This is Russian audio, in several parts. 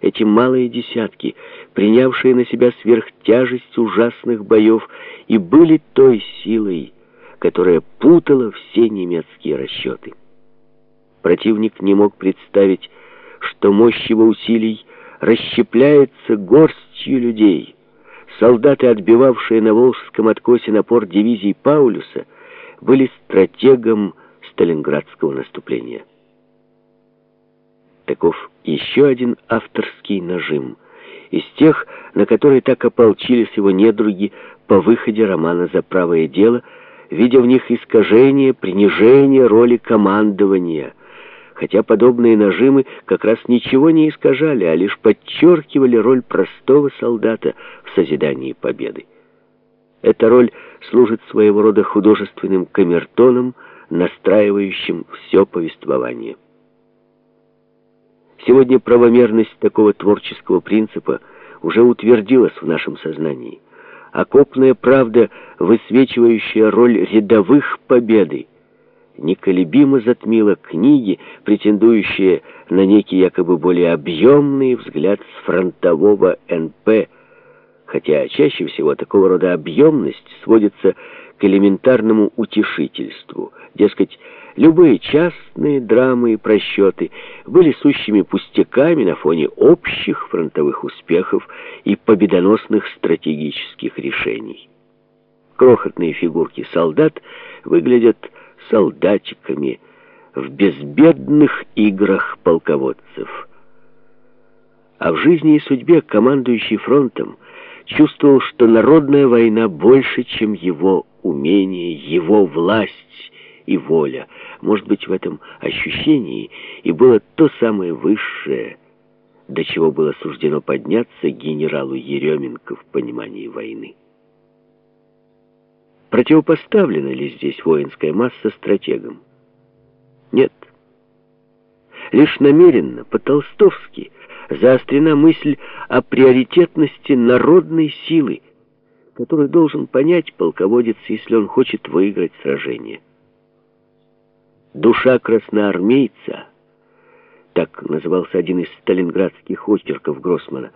эти малые десятки, принявшие на себя сверхтяжесть ужасных боев, и были той силой, которая путала все немецкие расчеты. Противник не мог представить, что мощь его усилий расщепляется горстью людей. Солдаты, отбивавшие на Волжском откосе напор дивизий Паулюса, были стратегом сталинградского наступления. Таков еще один авторский нажим, из тех, на которые так ополчились его недруги по выходе романа «За правое дело», видя в них искажение, принижение роли командования – хотя подобные нажимы как раз ничего не искажали, а лишь подчеркивали роль простого солдата в созидании победы. Эта роль служит своего рода художественным камертоном, настраивающим все повествование. Сегодня правомерность такого творческого принципа уже утвердилась в нашем сознании. Окопная правда, высвечивающая роль рядовых победы, неколебимо затмила книги, претендующие на некий якобы более объемный взгляд с фронтового НП, хотя чаще всего такого рода объемность сводится к элементарному утешительству. Дескать, любые частные драмы и просчеты были сущими пустяками на фоне общих фронтовых успехов и победоносных стратегических решений. Крохотные фигурки солдат выглядят солдатиками в безбедных играх полководцев. А в жизни и судьбе командующий фронтом чувствовал, что народная война больше, чем его умение, его власть и воля. Может быть, в этом ощущении и было то самое высшее, до чего было суждено подняться генералу Еременко в понимании войны. Противопоставлена ли здесь воинская масса стратегам? Нет. Лишь намеренно, по-толстовски, заострена мысль о приоритетности народной силы, которую должен понять полководец, если он хочет выиграть сражение. Душа красноармейца, так назывался один из сталинградских очерков Гроссмана,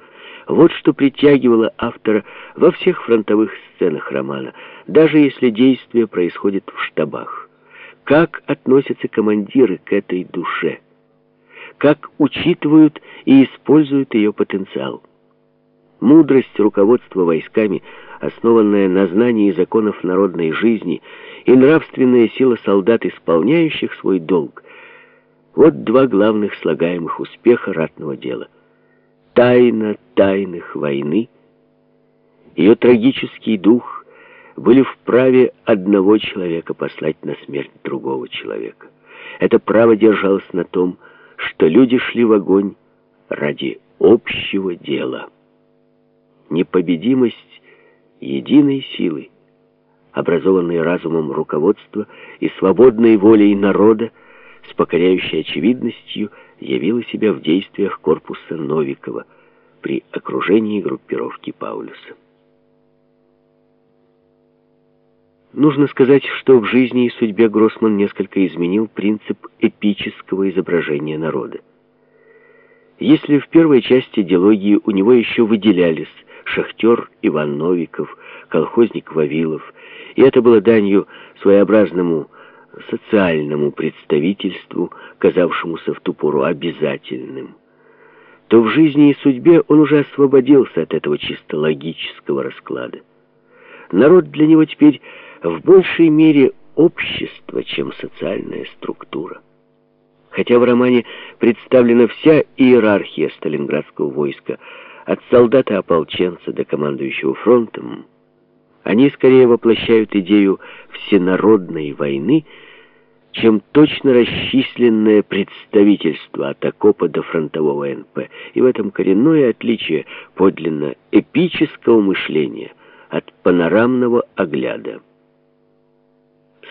вот что притягивало автора во всех фронтовых сценах романа, даже если действие происходит в штабах. Как относятся командиры к этой душе? Как учитывают и используют ее потенциал? Мудрость руководства войсками, основанная на знании законов народной жизни, и нравственная сила солдат, исполняющих свой долг, вот два главных слагаемых успеха ратного дела тайна тайных войны, ее трагический дух были вправе одного человека послать на смерть другого человека. Это право держалось на том, что люди шли в огонь ради общего дела. Непобедимость единой силы, образованной разумом руководства и свободной волей народа, с покоряющей очевидностью явила себя в действиях корпуса Новикова при окружении группировки Паулюса. Нужно сказать, что в жизни и судьбе Гроссман несколько изменил принцип эпического изображения народа. Если в первой части диалогии у него еще выделялись шахтер Иван Новиков, колхозник Вавилов, и это было данью своеобразному социальному представительству, казавшемуся в ту пору обязательным, то в жизни и судьбе он уже освободился от этого чисто логического расклада. Народ для него теперь в большей мере общество, чем социальная структура. Хотя в романе представлена вся иерархия сталинградского войска, от солдата-ополченца до командующего фронтом, они скорее воплощают идею всенародной войны, чем точно расчисленное представительство от окопа до фронтового НП. И в этом коренное отличие подлинно эпического мышления от панорамного огляда.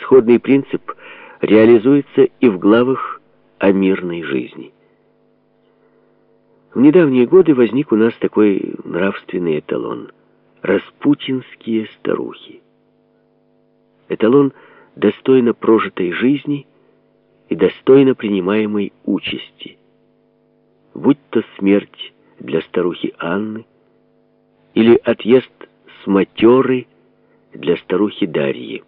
Сходный принцип реализуется и в главах о мирной жизни. В недавние годы возник у нас такой нравственный эталон – распутинские старухи. Эталон достойно прожитой жизни и достойно принимаемой участи. Будь то смерть для старухи Анны или отъезд с матеры для старухи Дарьи.